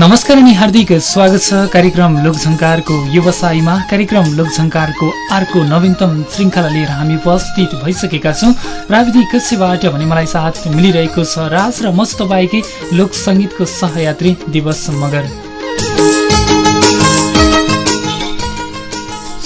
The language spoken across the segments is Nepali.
नमस्कार अनि हार्दिक स्वागत छ कार्यक्रम लोकझङ्कारको व्यवसायमा। कार्यक्रम लोकझङ्कारको अर्को नवीनतम श्रृङ्खला लिएर हामी उपस्थित भइसकेका छौँ। प्राविधिक कक्षबाट भने मलाई साथ मिलिरहेको छ राज र मस्त लोक सङ्गीतको सहयात्री दिवस मगर।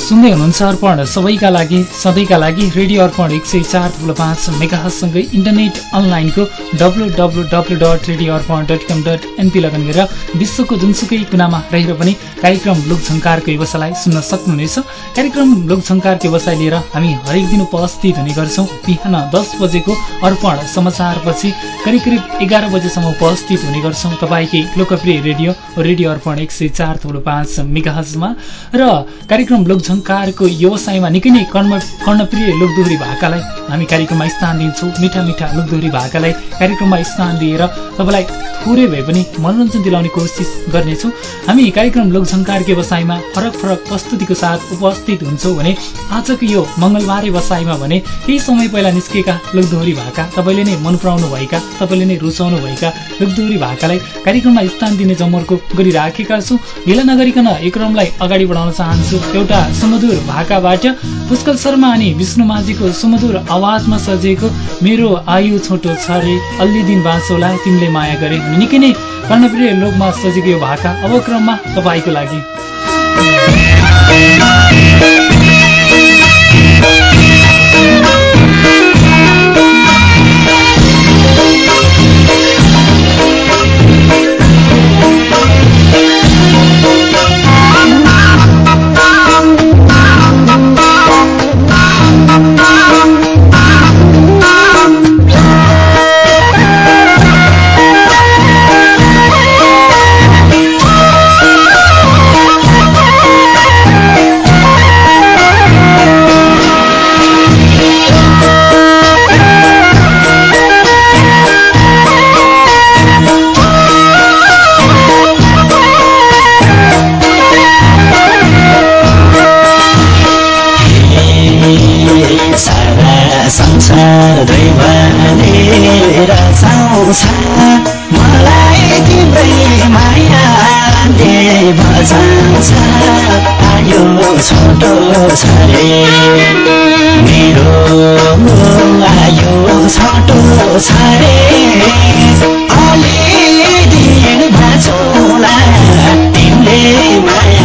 सुन्दै हुनुहुन्छ अर्पण। सबैका लागि सधैँका लागि रेडियो अर्पण एक सय चार थुप्रो पाँच मेगासँगै इन्टरनेट अनलाइनको W W W dot radio Arpan dot com dot NP लगन गरेर विश्वको जुनसुकै कुनामा रहेर पनि कार्यक्रम लोकझङ्कारको व्यवसायलाई सुन्न सक्नुहुनेछ। कार्यक्रम लोकझङ्कारको व्यवसाय लिएर हामी हरेक दिन उपस्थित हुने गर्छौँ। बिहान दस बजेको अर्पण समाचारपछि करिब करिब एघार बजेसम्म उपस्थित हुने गर्छौँ। तपाईँकै लोकप्रिय रेडियो रेडियो अर्पण एक सय चार थुप्रो पाँच मेगाहजमा र कार्यक्रम लोकझङ्कार झङ्कारको व्यवसायमा निकै नै कर्ण कर्णप्रिय लोकदोहोरी भाकालाई हामी कार्यक्रममा स्थान दिन्छौँ। मिठा मिठा लोकदोहोरी भाकालाई कार्यक्रममा स्थान दिएर तपाईँलाई थोरै भए पनि मनोरञ्जन दिलाउने कोसिस गर्नेछौँ। हामी कार्यक्रम लोकझङ्कार व्यवसायमा फरक फरक प्रस्तुतिको साथ उपस्थित हुन्छौँ भने आजको यो मङ्गलबारे व्यवसायमा भने केही समय पहिला निस्केका लोकदोहोरी भाका तपाईँले नै मन पराउनु भएका तपाईँले नै रुचाउनु भएका लोकदोहोरी भाकालाई कार्यक्रममा स्थान दिने जमर्को गरिराखेका छौँ। ढिला नगरिकन एक क्रमलाई अगाडि बढाउन चाहन्छु। एउटा सुमधुर भाकाबाट पुष्कल शर्मा अनि विष्णु माझीको सुमधुर आवाजमा सजिएको मेरो आयु छोटो छ रे अल्ली दिन बाँचोला तिमीले माया गरे। निकै नै कर्णप्रिय लोकमा सजिएको यो भाका अब क्रममा तपाईँको लागि। बचाउँछ पायो छोटो छ मेरो आयो छोटो छ रे अलि दिन बाँचोला तिमीले माया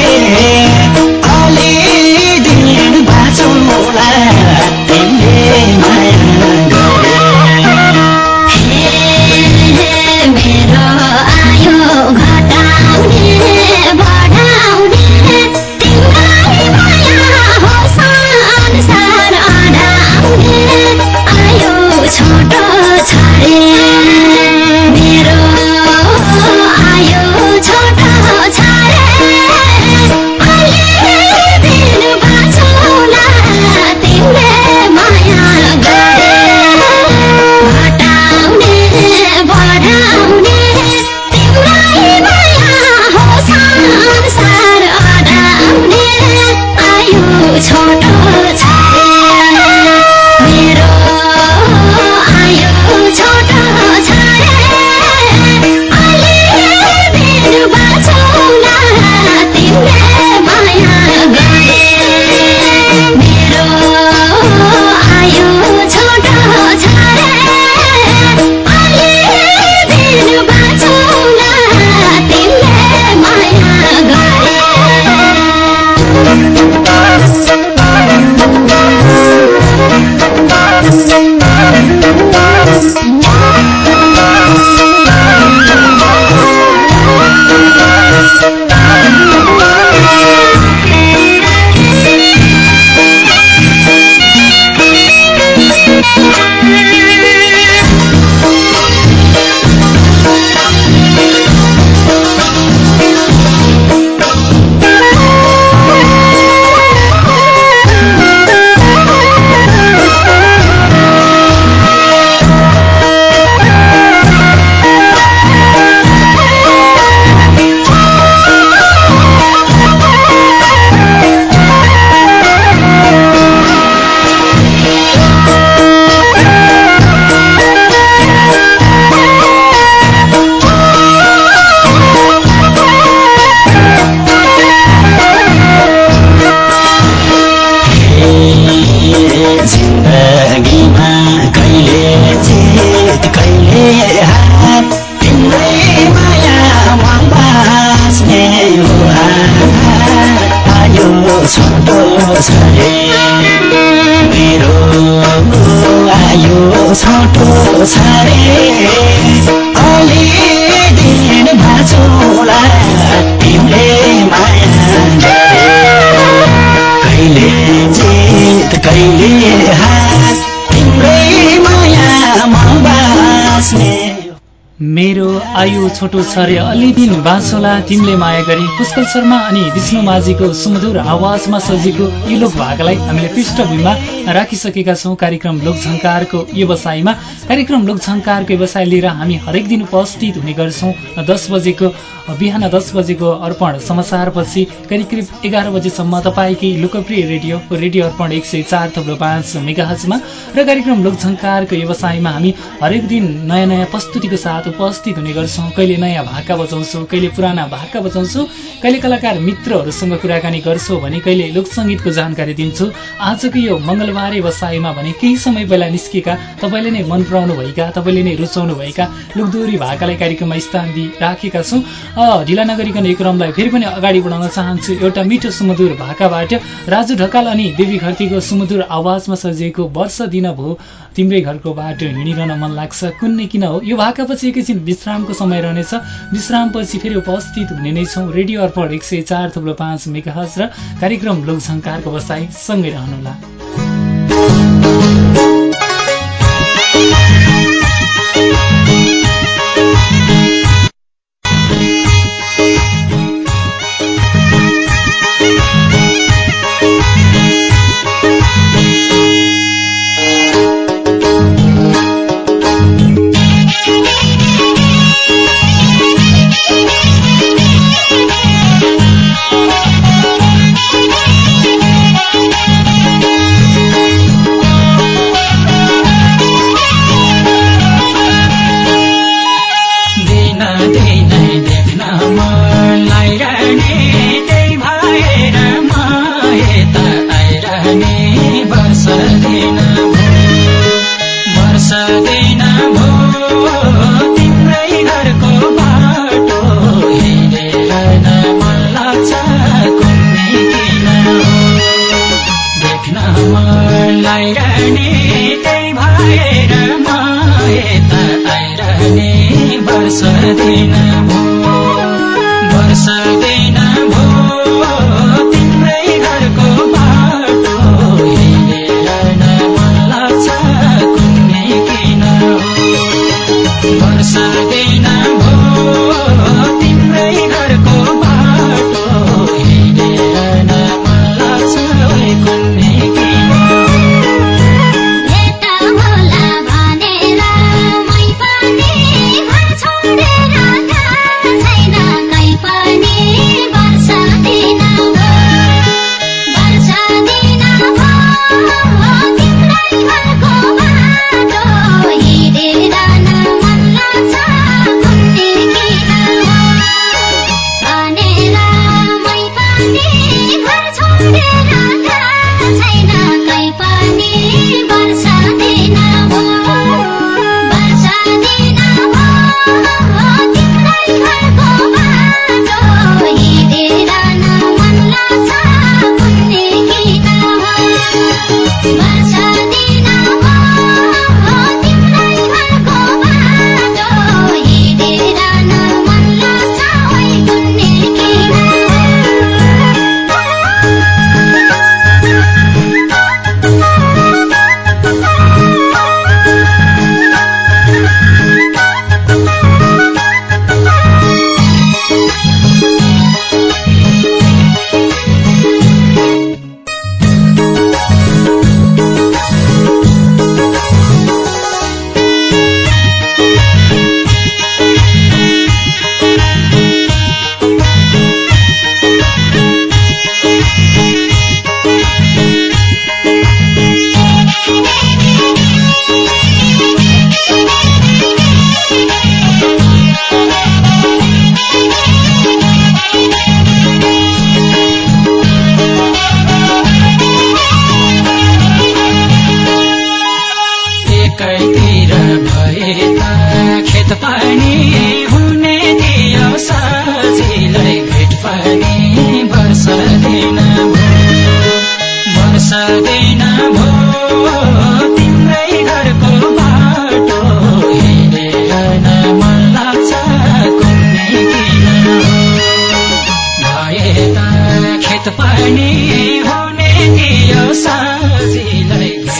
छोटो छरे अलि दिन बाँचौला तिमीले माया कहिले जित कहिले आयु छोटो छ रे अलि दिन बाँचोला तिमीले माया गरे पुष्कल शर्मा अनि विष्णु माझीको सुमधुर आवाजमा सजिएको यो लोक भागलाई हामीले पृष्ठभूमिमा राखिसकेका छौँ। कार्यक्रम लोकझङ्कारको व्यवसायमा। कार्यक्रम लोकझङ्कारको व्यवसाय लिएर हामी हरेक दिन उपस्थित हुने गर्छौँ। दस बजेको बिहान दस बजेको अर्पण समाचारपछि करिब करिब एघार बजेसम्म तपाईँकै लोकप्रिय रेडियो रेडियो अर्पण एक सय चार थप्लो पाँच मेगाहजमा। र कार्यक्रम लोकझङ्कारको व्यवसायमा हामी हरेक दिन नयाँ नयाँ प्रस्तुतिको साथ उपस्थित हुने गर्छौँ। कहिले नयाँ भाका बजाउँछौँ कहिले पुराना भाका बजाउँछौँ कहिले कलाकार मित्रहरूसँग कुराकानी गर्छौँ भने कहिले लोकसङ्गीतको जानकारी दिन्छु। आजको यो मङ्गलबारे व्यवसायमा भने केही समय पहिला निस्केका तपाईँले नै मन पराउनु भएका तपाईँले नै रुचाउनु भएका लोकदोरी भाकालाई कार्यक्रममा स्थान दिइराखेका छौँ। ढिला नगरिकन यो क्रमलाई फेरि पनि अगाडि बढाउन चाहन्छु। एउटा मिठो सुमधुर भाकाबाट राजु ढकाल अनि देवी घरतीको सुमधुर आवाजमा सजिएको वर्ष दिन भयो तिम्रै घरको बाटो हिँडिरहन मन लाग्छ। कुन्ने किन हो? यो भाकापछि एकैछिन विश्रामको समय रहनेछ। विश्रामपछि फेरि उपस्थित हुने नै छौँ। रेडियो अर्पण एक सय चार थुप्रो पाँच मेगाहज र कार्यक्रम लोकसङ्कारको बसाई सँगै रहनुहोला पानी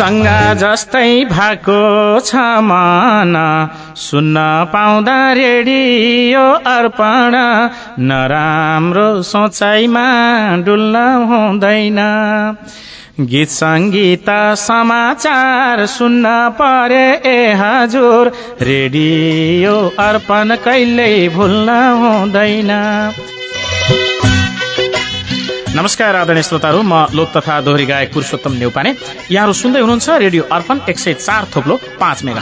सङ्गा जस्तै भएको छ मन। सुन्न पाउँदा रेडियो अर्पण। नराम्रो सोचाइमा डुल्न हुँदैन। गीत सङ्गीत समाचार सुन्न परे ए हजुर। रेडियो अर्पण कहिल्यै भुल्न हुँदैन। नमस्कार आदरणीय श्रोताहरू। म लोक तथा दोहोरी गायक पुरुषोत्तम नेउपाने यहाँहरू सुन्दै हुनुहुन्छ रेडियो अर्पण एक सय चार थोप्लो पाँच मेगा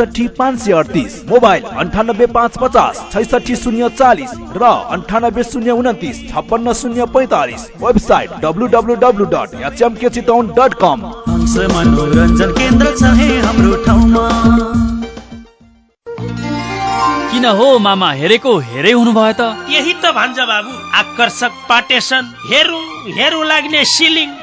एकसठी पाँच सय अडतिस मोबाइल अन्ठानब्बे पाँच पचास छैसठी शून्य चालिस र अन्ठानब्बे शून्य उन्तिस छप्पन्न शून्य पैतालिस website W W W dot HMK Chitwan dot com. मनोरञ्जन केन्द्र छ है हाम्रो ठाउँमा। किन हो मामा हेरेको हेरै हुनुभयो त? यही त भन्छ बाबु। आकर्षक पाटेसन हेरौँ हेरौँ लाग्ने सिलिङ।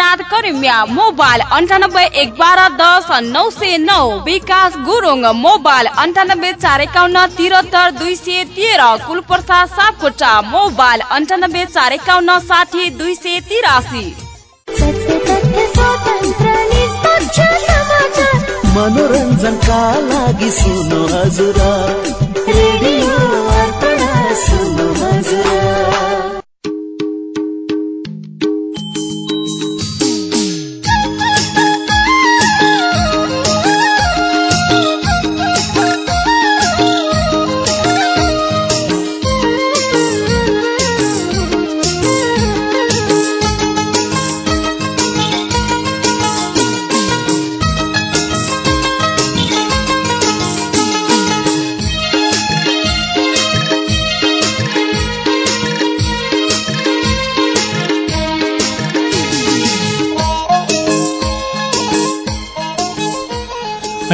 इनाद करिमिया मोबाइल अन्ठानब्बे एक बाह्र दस नौ सय नौ विकास गुरुङ मोबाइल अन्ठानब्बे चार एकाउन्न तिहत्तर दुई सय तेह्र कुलप्रसाद सापकोटा मोबाइल अन्ठानब्बे चार एकाउन्न साठी दुई सय तिरासी। मनोरञ्जनका लागि सुन्नु हजुर। सुन्नु हजुर।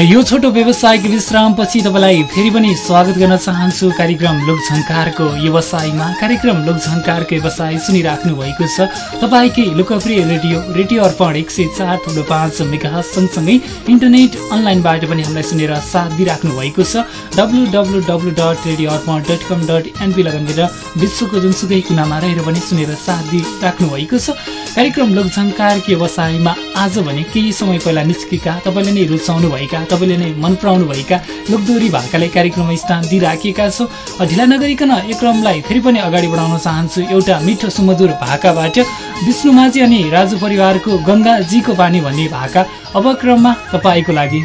यो छोटो व्यवसायिक विश्रामपछि तपाईँलाई फेरि पनि स्वागत गर्न चाहन्छु। कार्यक्रम लोकझङ्कारको व्यवसायमा कार्यक्रम लोकझङ्कारको व्यवसाय सुनिराख्नु भएको छ। तपाईँकै लोकप्रिय रेडियो रेडियो अर्पण एक सय चार ठुलो पाँच मेगा सँगसँगै इन्टरनेट अनलाइनबाट पनि हामीलाई सुनेर साथ दिइराख्नु भएको छ। W W W dot radio Arpan dot com dot NP विश्वको जुनसुकै कुनामा रहेर पनि सुनेर साथ दिइराख्नु भएको छ। कार्यक्रम लोकझङ्कारको व्यवसायमा आज भने केही समय पहिला निस्केका तपाईँले नै रुचाउनु भएका तपाईँले नै मन पराउनु भएका लोकदोरी भाकालाई कार्यक्रममा स्थान दिइराखेका छौँ। ढिला नगरिकन यो क्रमलाई फेरि पनि अगाडि बढाउन चाहन्छु। एउटा मिठो सुमधुर भाकाबाट विष्णु माझी अनि राजु परिवारको गङ्गाजीको पानी भन्ने भाका अब क्रममा तपाईँको लागि।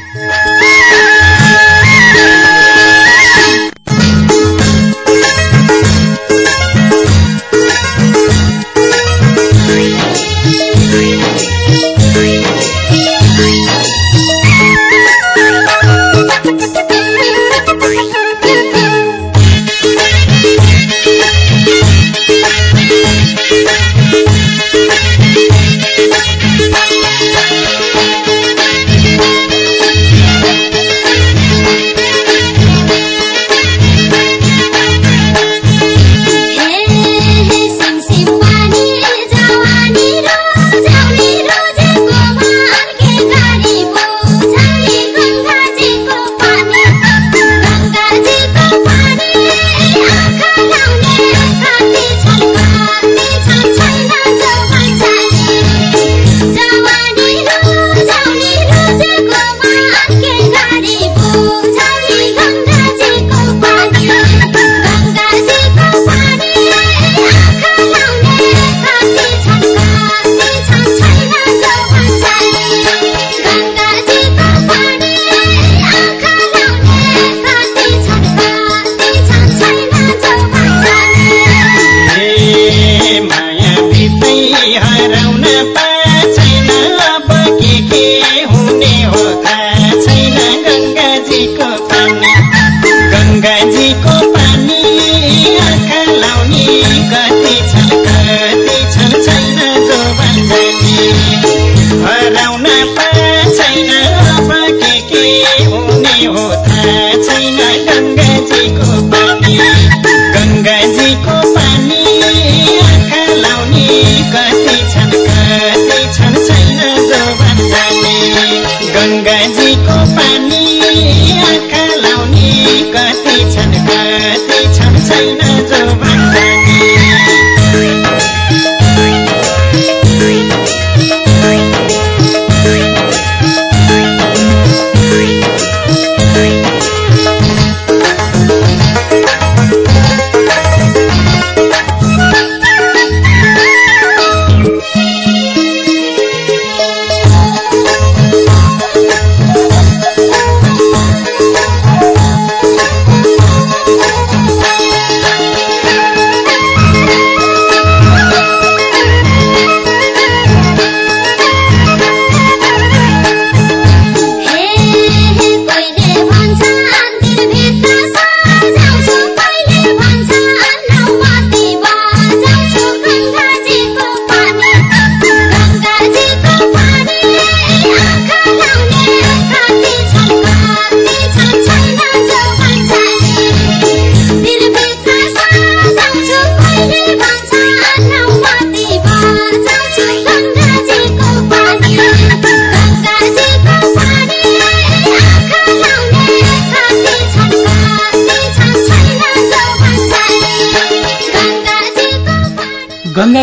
कति छन् कति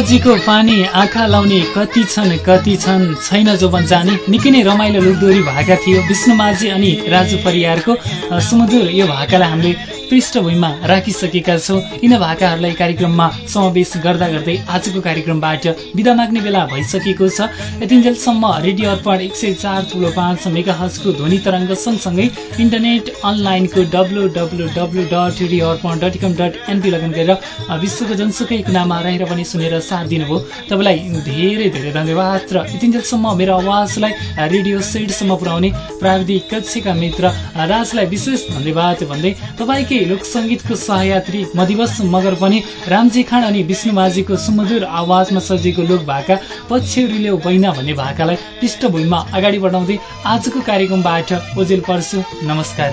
गङ्गाजीको पानी आँखा लाउने कति छन् कति छन् छैन जो जाने। निकै नै रमाइलो लोकदोरी भाका थियो। विष्णुमाझी अनि राजु परियारको सुमधुर यो भाकालाई हामीले पृष्ठभूमिमा राखिसकेका छौँ। यिन भाकाहरूलाई कार्यक्रममा समावेश गर्दा गर्दै आजको कार्यक्रमबाट बिदा माग्ने बेला भइसकेको छ। यतिन्जेलसम्म रेडियो अर्पण एक सय चार ठुलो पाँच मेगा हजको ध्वनि तरङ्ग सँगसँगै इन्टरनेट अनलाइनको W W W dot radio Arpan dot com dot NP लगन गरेर विश्वको जनसुकै कुनामा रहेर पनि सुनेर साथ दिनुभयो। तपाईँलाई धेरै धेरै धन्यवाद र यतिन्जेलसम्म मेरो आवाजलाई रेडियो सेटसम्म पुर्याउने प्राविधिक कक्षका मित्र राजलाई विशेष धन्यवाद भन्दै तपाईँकै लोक सङ्गीतको सहयात्री मदिवस मगर पनि रामजी खान अनि विष्णुमाझीको सुमधुर आवाजमा सजिएको लोक भाका पछ्यौरीले बैना भन्ने भाकालाई पृष्ठभूमिमा अगाडि बढाउँदै आजको कार्यक्रमबाट ओजेल पर्छु। नमस्कार।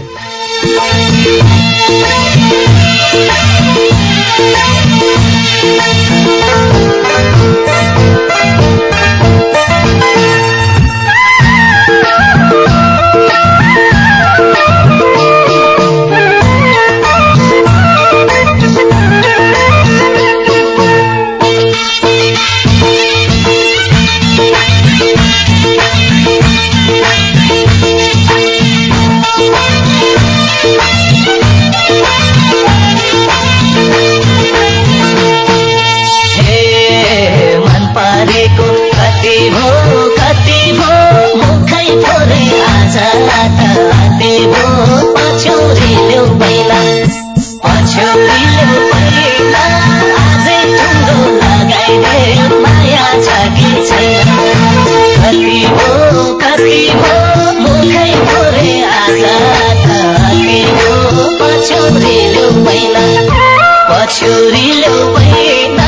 पछौरील्यो पहिला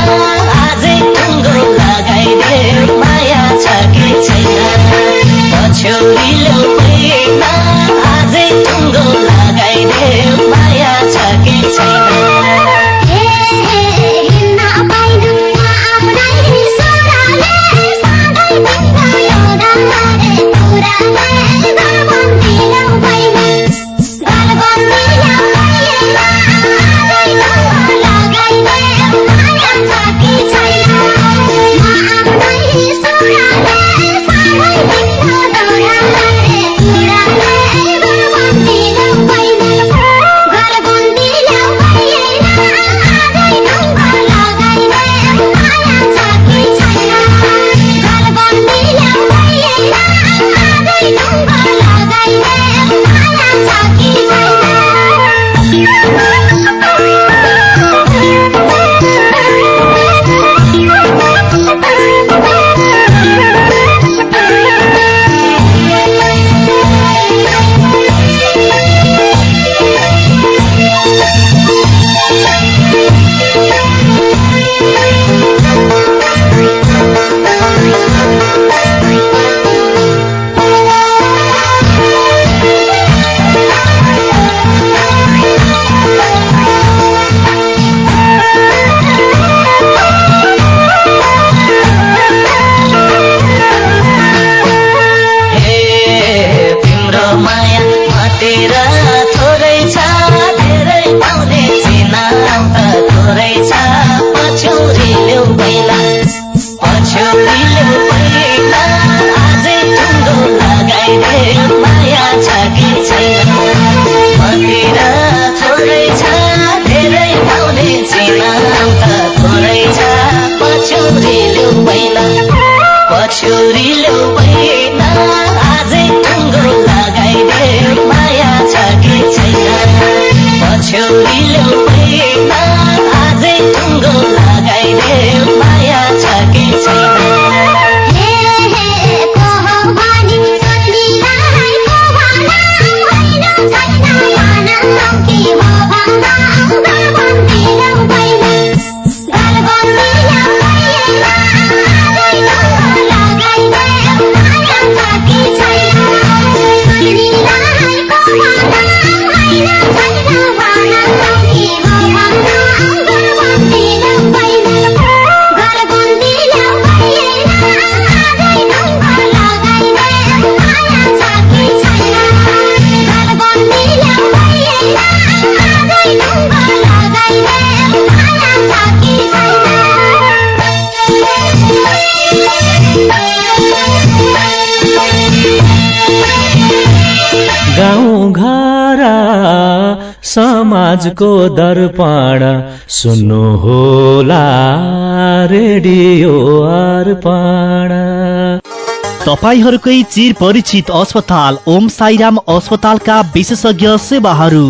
आजै टुङ्गो लगाइदे माया छ कि छैन पछौरील्यो पहिला आजै टुङ्गो लगाइदे माया छ कि छैन। समाजको दर्पण सुन्नु होला रेडियो अर्पण। तपाईँहरूकै चिर परिचित अस्पताल ओम साईराम अस्पतालका विशेषज्ञ सेवाहरू।